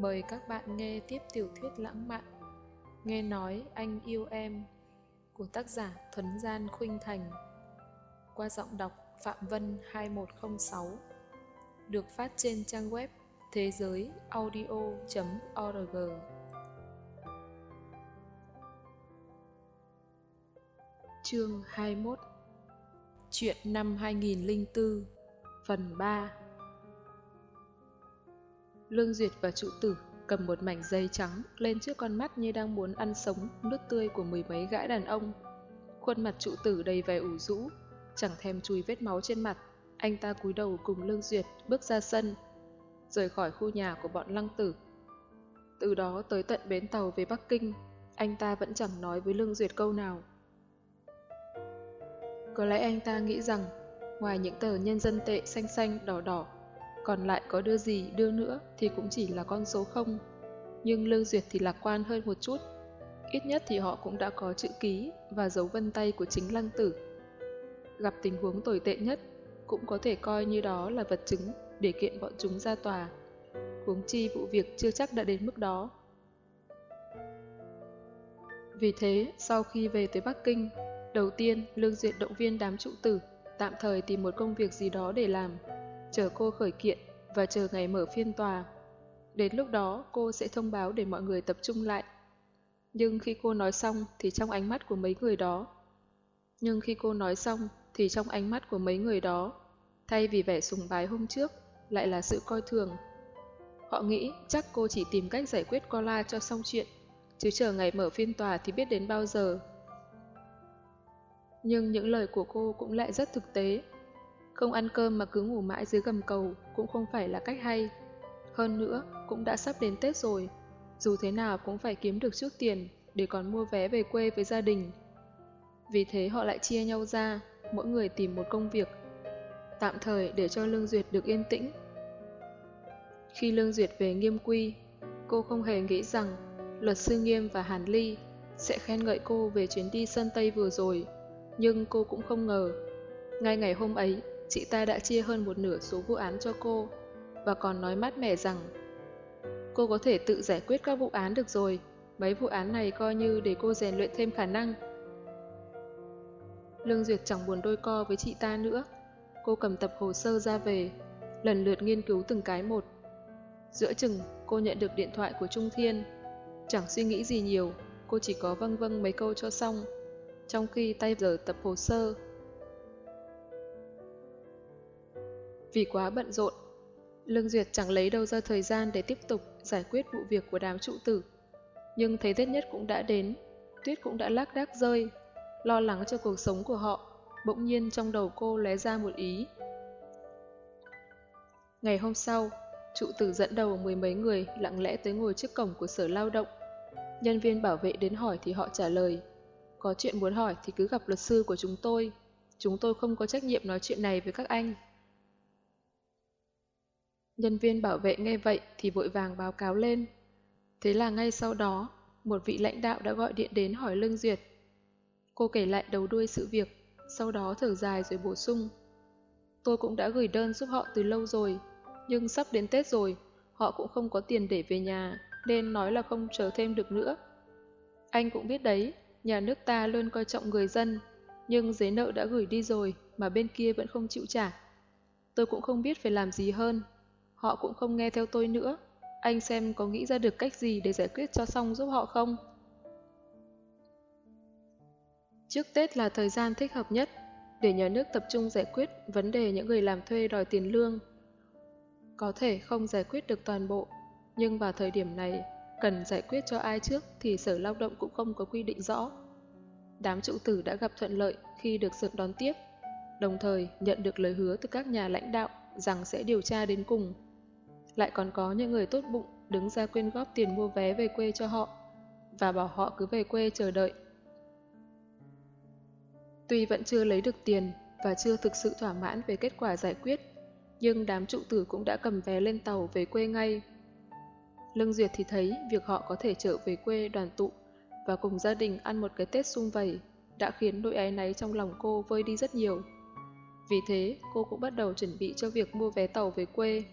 Mời các bạn nghe tiếp tiểu thuyết lãng mạn. Nghe nói anh yêu em, của tác giả Thuấn Gian Khuynh Thành. Qua giọng đọc Phạm Vân 2106 được phát trên trang web thế giới audio.org Chương 21 Chuyện năm 2004 Phần 3 Lương Duyệt và trụ tử cầm một mảnh dây trắng lên trước con mắt như đang muốn ăn sống nước tươi của mười mấy gã đàn ông. Khuôn mặt trụ tử đầy vẻ ủ rũ, chẳng thèm chùi vết máu trên mặt. Anh ta cúi đầu cùng Lương Duyệt bước ra sân, rời khỏi khu nhà của bọn lăng tử. Từ đó tới tận bến tàu về Bắc Kinh, anh ta vẫn chẳng nói với Lương Duyệt câu nào. Có lẽ anh ta nghĩ rằng, ngoài những tờ nhân dân tệ xanh xanh đỏ đỏ còn lại có đưa gì đưa nữa thì cũng chỉ là con số không. Nhưng Lương Duyệt thì lạc quan hơn một chút. Ít nhất thì họ cũng đã có chữ ký và dấu vân tay của chính lăng tử. Gặp tình huống tồi tệ nhất, cũng có thể coi như đó là vật chứng để kiện bọn chúng ra tòa. Huống chi vụ việc chưa chắc đã đến mức đó. Vì thế, sau khi về tới Bắc Kinh, đầu tiên Lương Duyệt động viên đám trụ tử tạm thời tìm một công việc gì đó để làm chờ cô khởi kiện và chờ ngày mở phiên tòa. Đến lúc đó, cô sẽ thông báo để mọi người tập trung lại. Nhưng khi cô nói xong thì trong ánh mắt của mấy người đó, Nhưng khi cô nói xong thì trong ánh mắt của mấy người đó, thay vì vẻ sùng bái hôm trước lại là sự coi thường. Họ nghĩ chắc cô chỉ tìm cách giải quyết Cola cho xong chuyện, chứ chờ ngày mở phiên tòa thì biết đến bao giờ. Nhưng những lời của cô cũng lại rất thực tế. Không ăn cơm mà cứ ngủ mãi dưới gầm cầu cũng không phải là cách hay. Hơn nữa, cũng đã sắp đến Tết rồi. Dù thế nào cũng phải kiếm được chút tiền để còn mua vé về quê với gia đình. Vì thế họ lại chia nhau ra, mỗi người tìm một công việc. Tạm thời để cho Lương Duyệt được yên tĩnh. Khi Lương Duyệt về nghiêm quy, cô không hề nghĩ rằng luật sư Nghiêm và Hàn Ly sẽ khen ngợi cô về chuyến đi sân Tây vừa rồi. Nhưng cô cũng không ngờ. Ngay ngày hôm ấy, chị ta đã chia hơn một nửa số vụ án cho cô và còn nói mát mẻ rằng cô có thể tự giải quyết các vụ án được rồi, mấy vụ án này coi như để cô rèn luyện thêm khả năng. Lương Duyệt chẳng buồn đôi co với chị ta nữa, cô cầm tập hồ sơ ra về, lần lượt nghiên cứu từng cái một. Giữa chừng, cô nhận được điện thoại của Trung Thiên. Chẳng suy nghĩ gì nhiều, cô chỉ có vâng vâng mấy câu cho xong, trong khi tay giờ tập hồ sơ Vì quá bận rộn, Lương Duyệt chẳng lấy đâu ra thời gian để tiếp tục giải quyết vụ việc của đám trụ tử. Nhưng thấy Tết nhất cũng đã đến, tuyết cũng đã lác đác rơi, lo lắng cho cuộc sống của họ, bỗng nhiên trong đầu cô lóe ra một ý. Ngày hôm sau, trụ tử dẫn đầu mười mấy người lặng lẽ tới ngồi trước cổng của sở lao động. Nhân viên bảo vệ đến hỏi thì họ trả lời. Có chuyện muốn hỏi thì cứ gặp luật sư của chúng tôi. Chúng tôi không có trách nhiệm nói chuyện này với các anh. Nhân viên bảo vệ nghe vậy thì vội vàng báo cáo lên. Thế là ngay sau đó, một vị lãnh đạo đã gọi điện đến hỏi Lương Duyệt. Cô kể lại đầu đuôi sự việc, sau đó thở dài rồi bổ sung. Tôi cũng đã gửi đơn giúp họ từ lâu rồi, nhưng sắp đến Tết rồi, họ cũng không có tiền để về nhà, nên nói là không chờ thêm được nữa. Anh cũng biết đấy, nhà nước ta luôn coi trọng người dân, nhưng giấy nợ đã gửi đi rồi mà bên kia vẫn không chịu trả. Tôi cũng không biết phải làm gì hơn, họ cũng không nghe theo tôi nữa. Anh xem có nghĩ ra được cách gì để giải quyết cho xong giúp họ không? Trước Tết là thời gian thích hợp nhất để nhà nước tập trung giải quyết vấn đề những người làm thuê đòi tiền lương. Có thể không giải quyết được toàn bộ, nhưng vào thời điểm này, cần giải quyết cho ai trước thì Sở Lao động cũng không có quy định rõ. Đám trụ tử đã gặp thuận lợi khi được sự đón tiếp, đồng thời nhận được lời hứa từ các nhà lãnh đạo rằng sẽ điều tra đến cùng lại còn có những người tốt bụng đứng ra quyên góp tiền mua vé về quê cho họ và bảo họ cứ về quê chờ đợi. Tuy vẫn chưa lấy được tiền và chưa thực sự thỏa mãn về kết quả giải quyết, nhưng đám trụ tử cũng đã cầm vé lên tàu về quê ngay. Lương Duyệt thì thấy việc họ có thể trở về quê đoàn tụ và cùng gia đình ăn một cái Tết sung vầy đã khiến nỗi áy náy trong lòng cô vơi đi rất nhiều. Vì thế, cô cũng bắt đầu chuẩn bị cho việc mua vé tàu về quê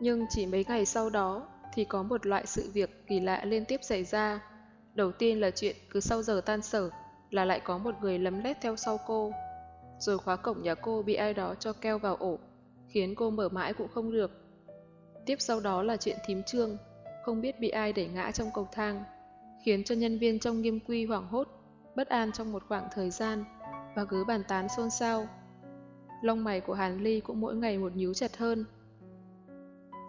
Nhưng chỉ mấy ngày sau đó thì có một loại sự việc kỳ lạ liên tiếp xảy ra. Đầu tiên là chuyện cứ sau giờ tan sở là lại có một người lấm lét theo sau cô. Rồi khóa cổng nhà cô bị ai đó cho keo vào ổ, khiến cô mở mãi cũng không được. Tiếp sau đó là chuyện thím trương, không biết bị ai đẩy ngã trong cầu thang, khiến cho nhân viên trong nghiêm quy hoảng hốt, bất an trong một khoảng thời gian và cứ bàn tán xôn xao. Lông mày của Hàn Ly cũng mỗi ngày một nhíu chặt hơn.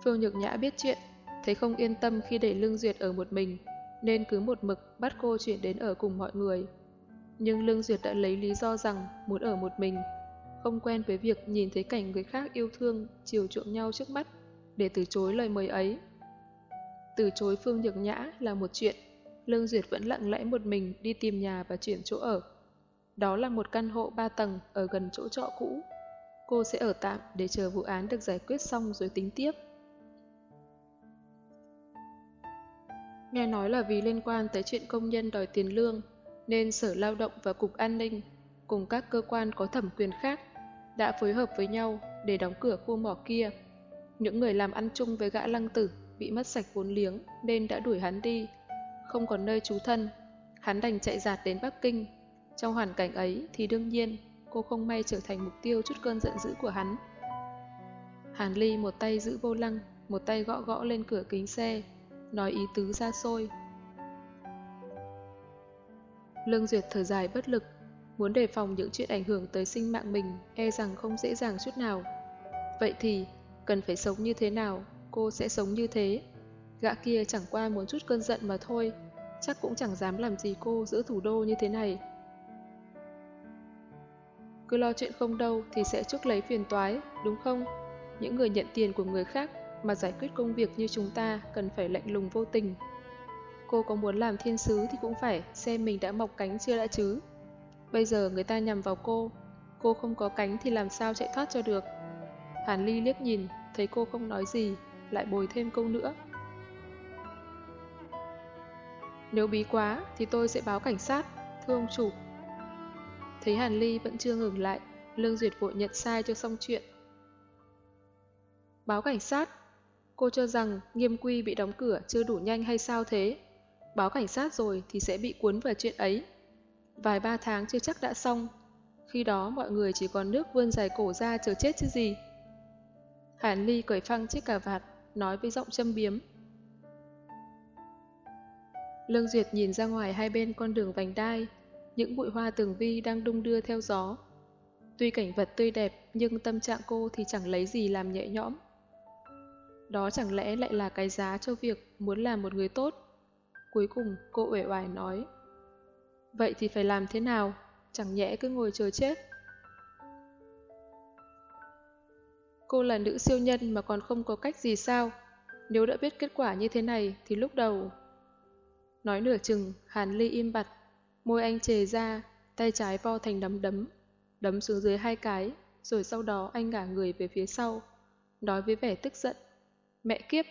Phương Nhược Nhã biết chuyện, thấy không yên tâm khi để Lương Duyệt ở một mình, nên cứ một mực bắt cô chuyển đến ở cùng mọi người. Nhưng Lương Duyệt đã lấy lý do rằng muốn ở một mình, không quen với việc nhìn thấy cảnh người khác yêu thương, chiều chuộng nhau trước mắt, để từ chối lời mời ấy. Từ chối Phương Nhược Nhã là một chuyện, Lương Duyệt vẫn lặng lẽ một mình đi tìm nhà và chuyển chỗ ở. Đó là một căn hộ 3 tầng ở gần chỗ trọ cũ. Cô sẽ ở tạm để chờ vụ án được giải quyết xong rồi tính tiếp. Nghe nói là vì liên quan tới chuyện công nhân đòi tiền lương, nên Sở Lao động và Cục An ninh cùng các cơ quan có thẩm quyền khác đã phối hợp với nhau để đóng cửa khu mỏ kia. Những người làm ăn chung với gã lăng tử bị mất sạch vốn liếng nên đã đuổi hắn đi. Không còn nơi trú thân, hắn đành chạy giạt đến Bắc Kinh. Trong hoàn cảnh ấy thì đương nhiên cô không may trở thành mục tiêu chút cơn giận dữ của hắn. Hàn Ly một tay giữ vô lăng, một tay gõ gõ lên cửa kính xe, nói ý tứ ra xôi. Lương Duyệt thở dài bất lực, muốn đề phòng những chuyện ảnh hưởng tới sinh mạng mình e rằng không dễ dàng chút nào. Vậy thì, cần phải sống như thế nào, cô sẽ sống như thế. Gã kia chẳng qua muốn chút cơn giận mà thôi, chắc cũng chẳng dám làm gì cô giữa thủ đô như thế này. Cứ lo chuyện không đâu thì sẽ chuốc lấy phiền toái, đúng không? Những người nhận tiền của người khác mà giải quyết công việc như chúng ta cần phải lạnh lùng vô tình. Cô có muốn làm thiên sứ thì cũng phải xem mình đã mọc cánh chưa đã chứ. Bây giờ người ta nhằm vào cô, cô không có cánh thì làm sao chạy thoát cho được. Hàn Ly liếc nhìn, thấy cô không nói gì, lại bồi thêm câu nữa. Nếu bí quá thì tôi sẽ báo cảnh sát, thưa ông chủ. Thấy Hàn Ly vẫn chưa ngừng lại, Lương Duyệt vội nhận sai cho xong chuyện. Báo cảnh sát? Cô cho rằng nghiêm quy bị đóng cửa chưa đủ nhanh hay sao thế? Báo cảnh sát rồi thì sẽ bị cuốn vào chuyện ấy. Vài ba tháng chưa chắc đã xong. Khi đó mọi người chỉ còn nước vươn dài cổ ra chờ chết chứ gì. Hàn Ly cởi phăng chiếc cà vạt, nói với giọng châm biếm. Lương Duyệt nhìn ra ngoài hai bên con đường vành đai, những bụi hoa tường vi đang đung đưa theo gió. Tuy cảnh vật tươi đẹp nhưng tâm trạng cô thì chẳng lấy gì làm nhẹ nhõm. Đó chẳng lẽ lại là cái giá cho việc muốn làm một người tốt? Cuối cùng cô uể oải nói. Vậy thì phải làm thế nào? Chẳng nhẽ cứ ngồi chờ chết. Cô là nữ siêu nhân mà còn không có cách gì sao? Nếu đã biết kết quả như thế này thì lúc đầu... Nói nửa chừng, Hàn Ly im bặt, môi anh chề ra, tay trái vo thành đấm đấm, đấm xuống dưới hai cái, rồi sau đó anh ngả người về phía sau, nói với vẻ tức giận. Mẹ kiếp!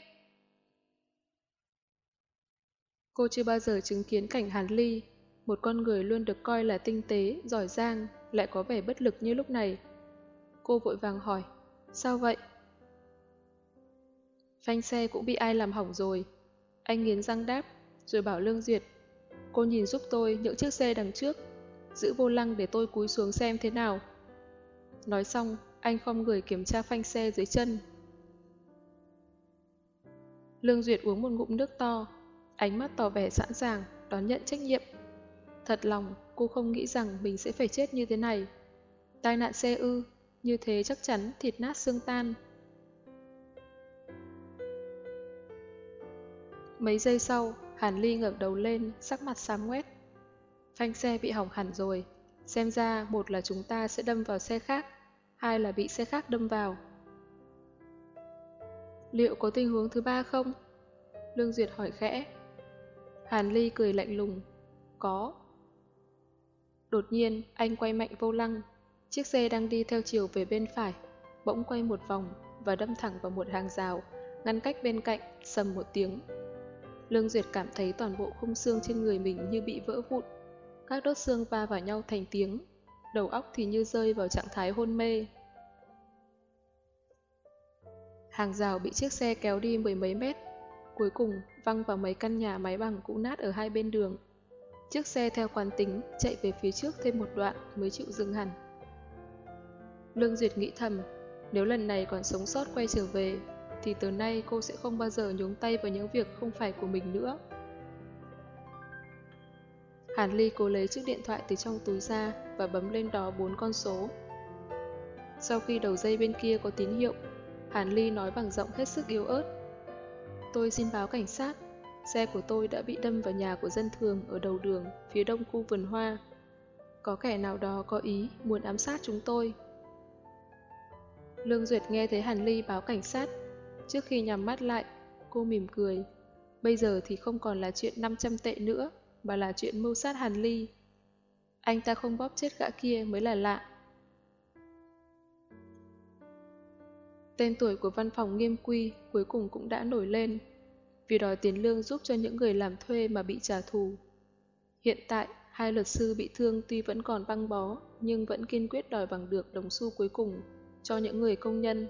Cô chưa bao giờ chứng kiến cảnh Hàn Ly, một con người luôn được coi là tinh tế, giỏi giang, lại có vẻ bất lực như lúc này. Cô vội vàng hỏi, sao vậy? Phanh xe cũng bị ai làm hỏng rồi. Anh nghiến răng đáp, rồi bảo Lương Duyệt, cô nhìn giúp tôi những chiếc xe đằng trước, giữ vô lăng để tôi cúi xuống xem thế nào. Nói xong, anh không người kiểm tra phanh xe dưới chân. Lương Duyệt uống một ngụm nước to, ánh mắt tỏ vẻ sẵn sàng đón nhận trách nhiệm. Thật lòng, cô không nghĩ rằng mình sẽ phải chết như thế này. Tai nạn xe ư, như thế chắc chắn thịt nát xương tan. Mấy giây sau, Hàn Ly ngẩng đầu lên, sắc mặt xám ngoét. Phanh xe bị hỏng hẳn rồi. Xem ra một là chúng ta sẽ đâm vào xe khác, hai là bị xe khác đâm vào. Liệu có tình huống thứ ba không? Lương Duyệt hỏi khẽ. Hàn Ly cười lạnh lùng. Có. Đột nhiên, anh quay mạnh vô lăng. Chiếc xe đang đi theo chiều về bên phải, bỗng quay một vòng và đâm thẳng vào một hàng rào, ngăn cách bên cạnh, sầm một tiếng. Lương Duyệt cảm thấy toàn bộ khung xương trên người mình như bị vỡ vụn. Các đốt xương va vào nhau thành tiếng, đầu óc thì như rơi vào trạng thái hôn mê. Hàng rào bị chiếc xe kéo đi mười mấy mét, cuối cùng văng vào mấy căn nhà máy bằng cũ nát ở hai bên đường. Chiếc xe theo quán tính chạy về phía trước thêm một đoạn mới chịu dừng hẳn. Lương Duyệt nghĩ thầm, nếu lần này còn sống sót quay trở về, thì từ nay cô sẽ không bao giờ nhúng tay vào những việc không phải của mình nữa. Hàn Ly cố lấy chiếc điện thoại từ trong túi ra và bấm lên đó bốn con số. Sau khi đầu dây bên kia có tín hiệu, Hàn Ly nói bằng giọng hết sức yếu ớt. Tôi xin báo cảnh sát, xe của tôi đã bị đâm vào nhà của dân thường ở đầu đường, phía đông khu vườn hoa. Có kẻ nào đó có ý muốn ám sát chúng tôi. Lương Duyệt nghe thấy Hàn Ly báo cảnh sát. Trước khi nhắm mắt lại, cô mỉm cười. Bây giờ thì không còn là chuyện 500 tệ nữa, mà là chuyện mưu sát Hàn Ly. Anh ta không bóp chết gã kia mới là lạ. Tên tuổi của văn phòng nghiêm quy cuối cùng cũng đã nổi lên, vì đòi tiền lương giúp cho những người làm thuê mà bị trả thù. Hiện tại, hai luật sư bị thương tuy vẫn còn băng bó, nhưng vẫn kiên quyết đòi bằng được đồng xu cuối cùng cho những người công nhân.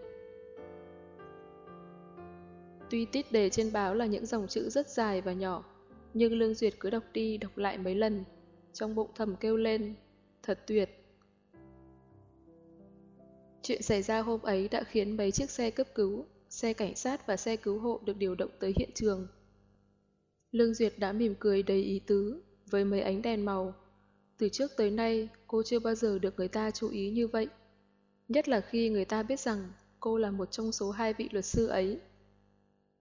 Tuy tít đề trên báo là những dòng chữ rất dài và nhỏ, nhưng Lương Duyệt cứ đọc đi đọc lại mấy lần, trong bụng thầm kêu lên, thật tuyệt. Chuyện xảy ra hôm ấy đã khiến mấy chiếc xe cấp cứu, xe cảnh sát và xe cứu hộ được điều động tới hiện trường. Lương Duyệt đã mỉm cười đầy ý tứ, với mấy ánh đèn màu. Từ trước tới nay, cô chưa bao giờ được người ta chú ý như vậy. Nhất là khi người ta biết rằng cô là một trong số hai vị luật sư ấy.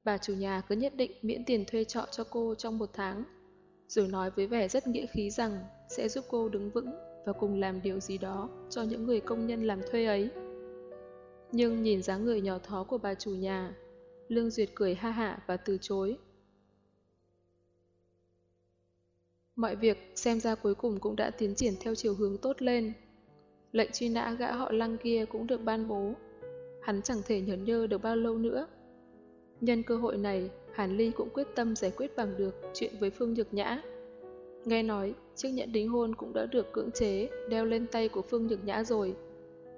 Bà chủ nhà cứ nhất định miễn tiền thuê trọ cho cô trong một tháng, rồi nói với vẻ rất nghĩa khí rằng sẽ giúp cô đứng vững và cùng làm điều gì đó cho những người công nhân làm thuê ấy. Nhưng nhìn dáng người nhỏ thó của bà chủ nhà, Lương Duyệt cười ha hả và từ chối. Mọi việc xem ra cuối cùng cũng đã tiến triển theo chiều hướng tốt lên. Lệnh truy nã gã họ lăng kia cũng được ban bố. Hắn chẳng thể nhẫn nhơ được bao lâu nữa. Nhân cơ hội này, Hàn Ly cũng quyết tâm giải quyết bằng được chuyện với Phương Nhược Nhã. Nghe nói, chiếc nhẫn đính hôn cũng đã được cưỡng chế đeo lên tay của Phương Nhược Nhã rồi.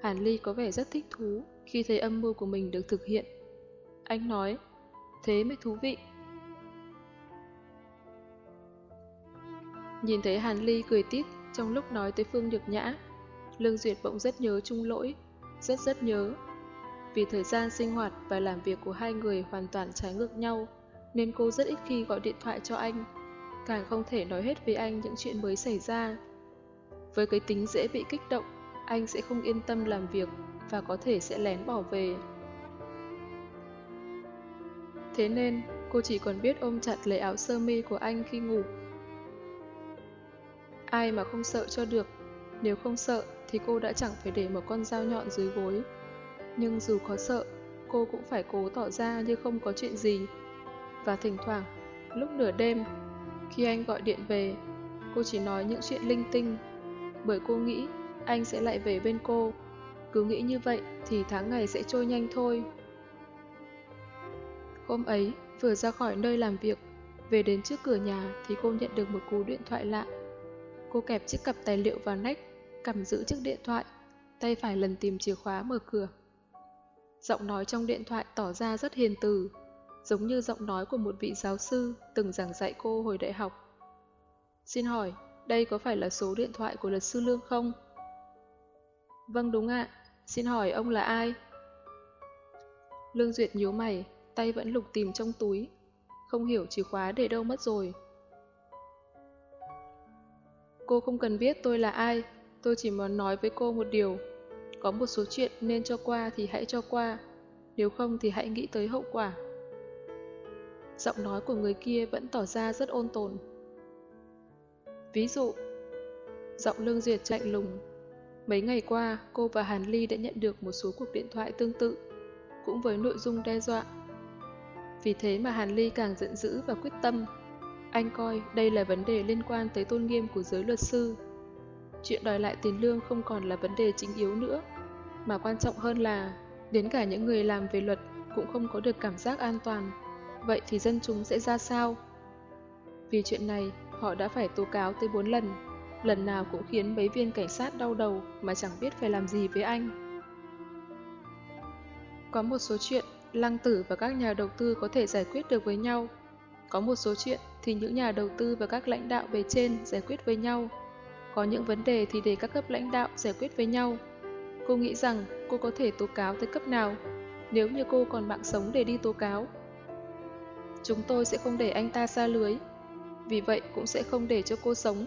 Hàn Ly có vẻ rất thích thú khi thấy âm mưu của mình được thực hiện. Anh nói, thế mới thú vị. Nhìn thấy Hàn Ly cười tít trong lúc nói tới Phương Nhược Nhã, Lương Duyệt bỗng rất nhớ Trung Lỗi, rất rất nhớ. Vì thời gian sinh hoạt và làm việc của hai người hoàn toàn trái ngược nhau, nên cô rất ít khi gọi điện thoại cho anh, càng không thể nói hết với anh những chuyện mới xảy ra. Với cái tính dễ bị kích động, anh sẽ không yên tâm làm việc và có thể sẽ lén bỏ về. Thế nên, cô chỉ còn biết ôm chặt lấy áo sơ mi của anh khi ngủ. Ai mà không sợ cho được, nếu không sợ thì cô đã chẳng phải để một con dao nhọn dưới gối. Nhưng dù có sợ, cô cũng phải cố tỏ ra như không có chuyện gì. Và thỉnh thoảng, lúc nửa đêm, khi anh gọi điện về, cô chỉ nói những chuyện linh tinh, bởi cô nghĩ anh sẽ lại về bên cô. Cứ nghĩ như vậy thì tháng ngày sẽ trôi nhanh thôi. Hôm ấy, vừa ra khỏi nơi làm việc, về đến trước cửa nhà thì cô nhận được một cú điện thoại lạ. Cô kẹp chiếc cặp tài liệu vào nách, cầm giữ chiếc điện thoại, tay phải lần tìm chìa khóa mở cửa. Giọng nói trong điện thoại tỏ ra rất hiền từ, giống như giọng nói của một vị giáo sư từng giảng dạy cô hồi đại học. Xin hỏi, đây có phải là số điện thoại của luật sư Lương không? Vâng đúng ạ, xin hỏi ông là ai? Lương Duyệt nhíu mày, tay vẫn lục tìm trong túi, không hiểu chìa khóa để đâu mất rồi. Cô không cần biết tôi là ai, tôi chỉ muốn nói với cô một điều. Có một số chuyện nên cho qua thì hãy cho qua, nếu không thì hãy nghĩ tới hậu quả. Giọng nói của người kia vẫn tỏ ra rất ôn tồn. Ví dụ, giọng Lương Duyệt lạnh lùng. Mấy ngày qua, cô và Hàn Ly đã nhận được một số cuộc điện thoại tương tự, cũng với nội dung đe dọa. Vì thế mà Hàn Ly càng giận dữ và quyết tâm. Anh coi đây là vấn đề liên quan tới tôn nghiêm của giới luật sư. Chuyện đòi lại tiền lương không còn là vấn đề chính yếu nữa, mà quan trọng hơn là đến cả những người làm về luật cũng không có được cảm giác an toàn. Vậy thì dân chúng sẽ ra sao? Vì chuyện này, họ đã phải tố cáo tới 4 lần, lần nào cũng khiến mấy viên cảnh sát đau đầu mà chẳng biết phải làm gì với anh. Có một số chuyện Lăng Tử và các nhà đầu tư có thể giải quyết được với nhau. Có một số chuyện thì những nhà đầu tư và các lãnh đạo bề trên giải quyết với nhau. Có những vấn đề thì để các cấp lãnh đạo giải quyết với nhau. Cô nghĩ rằng cô có thể tố cáo tới cấp nào nếu như cô còn mạng sống để đi tố cáo. Chúng tôi sẽ không để anh ta xa lưới, vì vậy cũng sẽ không để cho cô sống.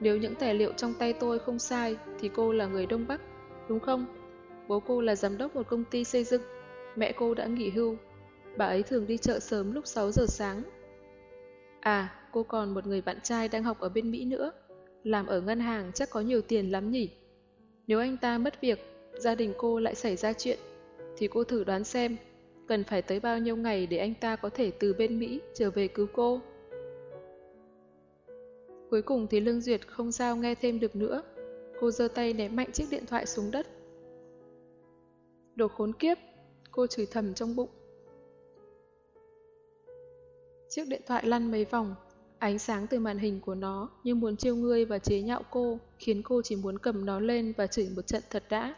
Nếu những tài liệu trong tay tôi không sai thì cô là người Đông Bắc, đúng không? Bố cô là giám đốc một công ty xây dựng, mẹ cô đã nghỉ hưu. Bà ấy thường đi chợ sớm lúc 6 giờ sáng. À, cô còn một người bạn trai đang học ở bên Mỹ nữa. Làm ở ngân hàng chắc có nhiều tiền lắm nhỉ? Nếu anh ta mất việc, gia đình cô lại xảy ra chuyện, thì cô thử đoán xem, cần phải tới bao nhiêu ngày để anh ta có thể từ bên Mỹ trở về cứu cô? Cuối cùng thì Lương Duyệt không sao nghe thêm được nữa. Cô giơ tay ném mạnh chiếc điện thoại xuống đất. Đồ khốn kiếp, cô chửi thầm trong bụng. Chiếc điện thoại lăn mấy vòng, ánh sáng từ màn hình của nó như muốn trêu ngươi và chế nhạo cô, khiến cô chỉ muốn cầm nó lên và chửi một trận thật đã.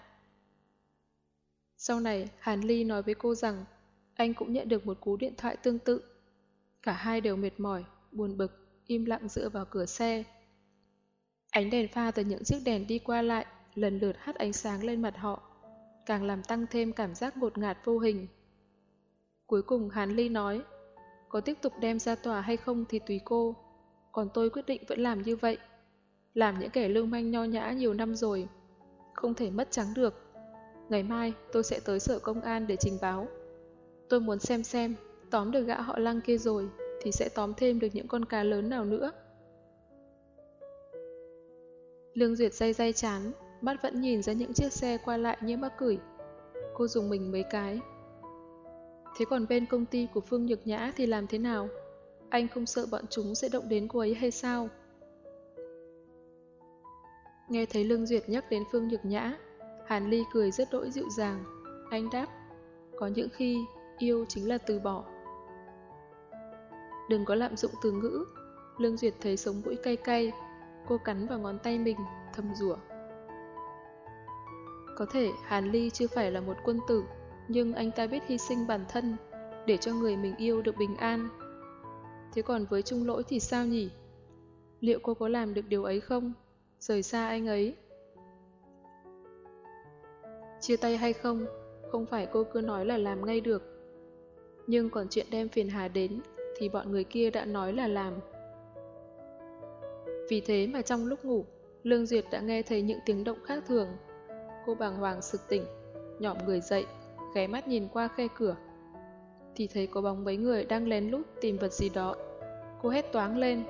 Sau này, Hàn Ly nói với cô rằng anh cũng nhận được một cú điện thoại tương tự. Cả hai đều mệt mỏi, buồn bực, im lặng dựa vào cửa xe. Ánh đèn pha từ những chiếc đèn đi qua lại, lần lượt hắt ánh sáng lên mặt họ, càng làm tăng thêm cảm giác ngột ngạt vô hình. Cuối cùng Hàn Ly nói, có tiếp tục đem ra tòa hay không thì tùy cô, còn tôi quyết định vẫn làm như vậy. Làm những kẻ lương manh nho nhã nhiều năm rồi, không thể mất trắng được. Ngày mai tôi sẽ tới sở công an để trình báo. Tôi muốn xem xem, tóm được gã họ lăng kia rồi, thì sẽ tóm thêm được những con cá lớn nào nữa. Lương Duyệt dây dây chán, mắt vẫn nhìn ra những chiếc xe qua lại như mắc cửi. Cô dùng mình mấy cái. Thế còn bên công ty của Phương Nhược Nhã thì làm thế nào? Anh không sợ bọn chúng sẽ động đến cô ấy hay sao? Nghe thấy Lương Duyệt nhắc đến Phương Nhược Nhã, Hàn Ly cười rất đỗi dịu dàng. Anh đáp, có những khi yêu chính là từ bỏ. Đừng có lạm dụng từ ngữ. Lương Duyệt thấy sống mũi cay cay. Cô cắn vào ngón tay mình, thầm rủa. Có thể Hàn Ly chưa phải là một quân tử, nhưng anh ta biết hy sinh bản thân để cho người mình yêu được bình an. Thế còn với Trung Lỗi thì sao nhỉ? Liệu cô có làm được điều ấy không? Rời xa anh ấy. Chia tay hay không, không phải cô cứ nói là làm ngay được. Nhưng còn chuyện đem phiền hà đến thì bọn người kia đã nói là làm. Vì thế mà trong lúc ngủ, Lương Duyệt đã nghe thấy những tiếng động khác thường. Cô bàng hoàng sực tỉnh, nhỏm người dậy, ghé mắt nhìn qua khe cửa. Thì thấy có bóng mấy người đang lén lút tìm vật gì đó. Cô hét toáng lên.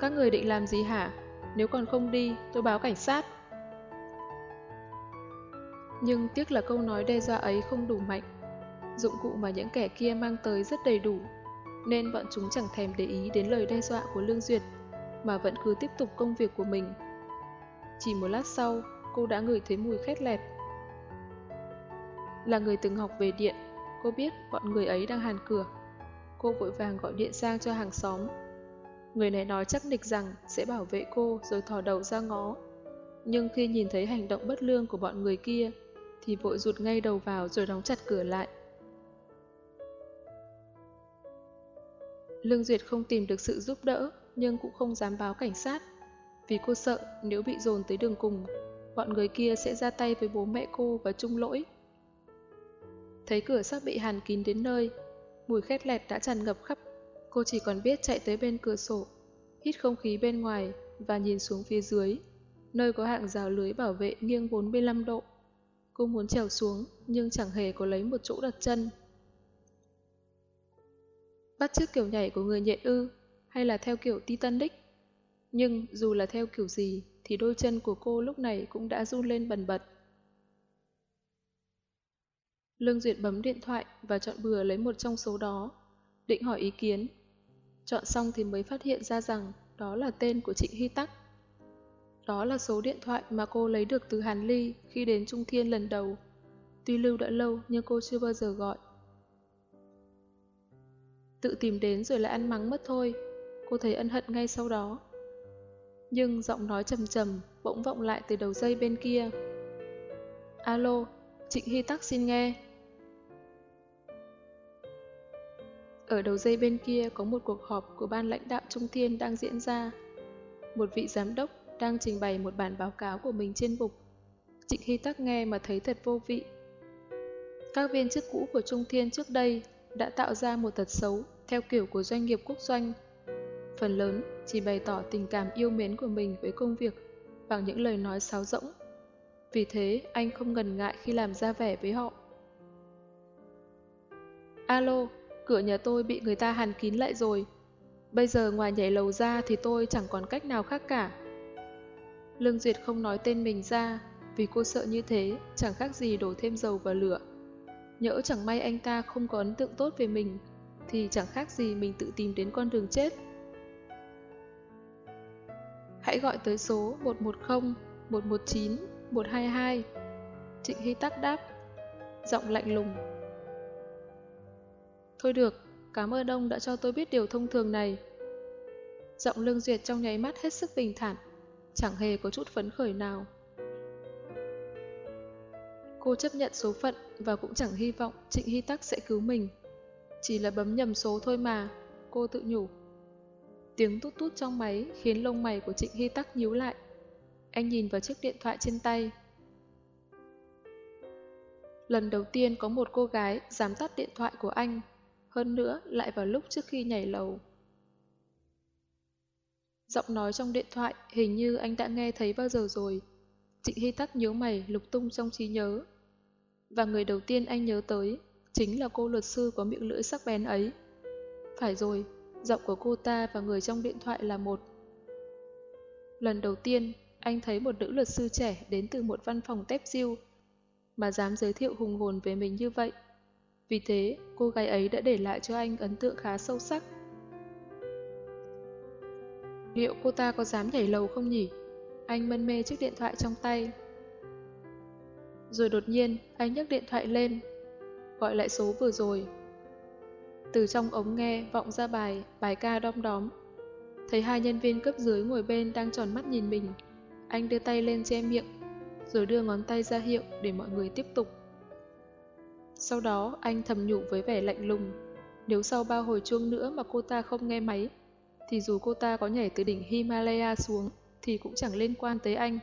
Các người định làm gì hả? Nếu còn không đi, tôi báo cảnh sát. Nhưng tiếc là câu nói đe dọa ấy không đủ mạnh. Dụng cụ mà những kẻ kia mang tới rất đầy đủ nên bọn chúng chẳng thèm để ý đến lời đe dọa của Lương Duyệt, mà vẫn cứ tiếp tục công việc của mình. Chỉ một lát sau, cô đã ngửi thấy mùi khét lẹt. Là người từng học về điện, cô biết bọn người ấy đang hàn cửa. Cô vội vàng gọi điện sang cho hàng xóm. Người này nói chắc nịch rằng sẽ bảo vệ cô rồi thò đầu ra ngó. Nhưng khi nhìn thấy hành động bất lương của bọn người kia, thì vội rụt ngay đầu vào rồi đóng chặt cửa lại. Lương Duyệt không tìm được sự giúp đỡ, nhưng cũng không dám báo cảnh sát. Vì cô sợ nếu bị dồn tới đường cùng, bọn người kia sẽ ra tay với bố mẹ cô và chung lỗi. Thấy cửa sắp bị hàn kín đến nơi, mùi khét lẹt đã tràn ngập khắp. Cô chỉ còn biết chạy tới bên cửa sổ, hít không khí bên ngoài và nhìn xuống phía dưới, nơi có hạng rào lưới bảo vệ nghiêng 45 độ. Cô muốn trèo xuống nhưng chẳng hề có lấy một chỗ đặt chân bắt chước kiểu nhảy của người nhện ư, hay là theo kiểu Titanic. Nhưng dù là theo kiểu gì, thì đôi chân của cô lúc này cũng đã run lên bần bật. Lương Duyệt bấm điện thoại và chọn bừa lấy một trong số đó, định hỏi ý kiến. Chọn xong thì mới phát hiện ra rằng đó là tên của Trịnh Hy Tắc. Đó là số điện thoại mà cô lấy được từ Hàn Ly khi đến Trung Thiên lần đầu. Tuy lưu đã lâu nhưng cô chưa bao giờ gọi. Tự tìm đến rồi lại ăn mắng mất thôi, cô thấy ân hận ngay sau đó. Nhưng giọng nói trầm trầm bỗng vọng lại từ đầu dây bên kia. Alo, Trịnh Hy Tắc xin nghe. Ở đầu dây bên kia có một cuộc họp của ban lãnh đạo Trung Thiên đang diễn ra. Một vị giám đốc đang trình bày một bản báo cáo của mình trên bục. Trịnh Hy Tắc nghe mà thấy thật vô vị. Các viên chức cũ của Trung Thiên trước đây đã tạo ra một tật xấu theo kiểu của doanh nghiệp quốc doanh. Phần lớn chỉ bày tỏ tình cảm yêu mến của mình với công việc bằng những lời nói sáo rỗng. Vì thế, anh không ngần ngại khi làm ra vẻ với họ. Alo, cửa nhà tôi bị người ta hàn kín lại rồi. Bây giờ ngoài nhảy lầu ra thì tôi chẳng còn cách nào khác cả. Lương Duyệt không nói tên mình ra, vì cô sợ như thế chẳng khác gì đổ thêm dầu vào lửa. Nhỡ chẳng may anh ta không có ấn tượng tốt về mình, thì chẳng khác gì mình tự tìm đến con đường chết. Hãy gọi tới số 110, 119, 122. Trịnh Hy Tắc đáp, giọng lạnh lùng. Thôi được, cảm ơn ông đã cho tôi biết điều thông thường này. Giọng Lương Duyệt trong nháy mắt hết sức bình thản, chẳng hề có chút phấn khởi nào. Cô chấp nhận số phận và cũng chẳng hy vọng Trịnh Hy Tắc sẽ cứu mình. Chỉ là bấm nhầm số thôi mà, cô tự nhủ. Tiếng tút tút trong máy khiến lông mày của Trịnh Hy Tắc nhíu lại. Anh nhìn vào chiếc điện thoại trên tay. Lần đầu tiên có một cô gái dám tắt điện thoại của anh, hơn nữa lại vào lúc trước khi nhảy lầu. Giọng nói trong điện thoại hình như anh đã nghe thấy bao giờ rồi. Trịnh Hy Tắc nhớ mày lục tung trong trí nhớ. Và người đầu tiên anh nhớ tới chính là cô luật sư có miệng lưỡi sắc bén ấy. Phải rồi, giọng của cô ta và người trong điện thoại là một. Lần đầu tiên, anh thấy một nữ luật sư trẻ đến từ một văn phòng tép diêu mà dám giới thiệu hùng hồn về mình như vậy. Vì thế, cô gái ấy đã để lại cho anh ấn tượng khá sâu sắc. Liệu cô ta có dám nhảy lầu không nhỉ? Anh mân mê chiếc điện thoại trong tay. Rồi đột nhiên, anh nhấc điện thoại lên, gọi lại số vừa rồi. Từ trong ống nghe vọng ra bài, bài ca đom đóm. Thấy hai nhân viên cấp dưới ngồi bên đang tròn mắt nhìn mình. Anh đưa tay lên che miệng, rồi đưa ngón tay ra hiệu để mọi người tiếp tục. Sau đó anh thầm nhủ với vẻ lạnh lùng, nếu sau ba hồi chuông nữa mà cô ta không nghe máy, thì dù cô ta có nhảy từ đỉnh Himalaya xuống, thì cũng chẳng liên quan tới anh.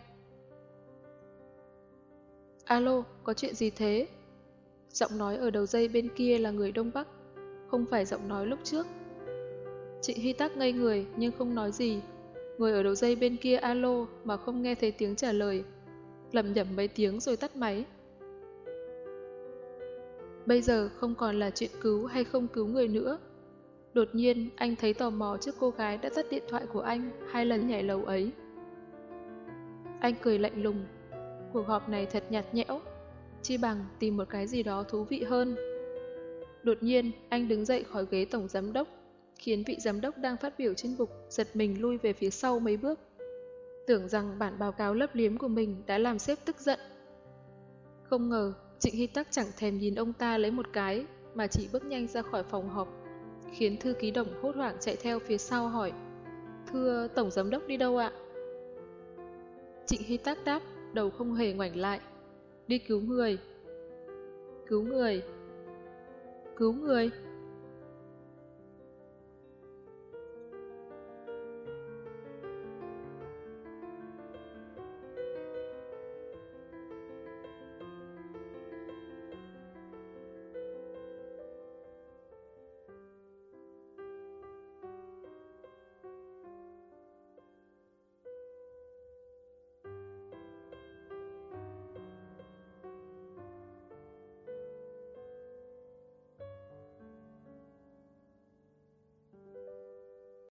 Alo, có chuyện gì thế? Giọng nói ở đầu dây bên kia là người Đông Bắc, không phải giọng nói lúc trước. Trịnh Hy Tắc ngây người nhưng không nói gì. Người ở đầu dây bên kia alo mà không nghe thấy tiếng trả lời. Lầm nhầm mấy tiếng rồi tắt máy. Bây giờ không còn là chuyện cứu hay không cứu người nữa. Đột nhiên, anh thấy tò mò trước cô gái đã tắt điện thoại của anh hai lần nhảy lầu ấy. Anh cười lạnh lùng. Cuộc họp này thật nhạt nhẽo, chi bằng tìm một cái gì đó thú vị hơn. Đột nhiên, anh đứng dậy khỏi ghế tổng giám đốc, khiến vị giám đốc đang phát biểu trên bục giật mình lui về phía sau mấy bước. Tưởng rằng bản báo cáo lấp liếm của mình đã làm sếp tức giận. Không ngờ, Trịnh Hy Tắc chẳng thèm nhìn ông ta lấy một cái, mà chỉ bước nhanh ra khỏi phòng họp, khiến thư ký đồng hốt hoảng chạy theo phía sau hỏi Thưa Tổng Giám đốc đi đâu ạ? Trịnh Hy Tắc đáp, đầu không hề ngoảnh lại. Đi cứu người. Cứu người. Cứu người?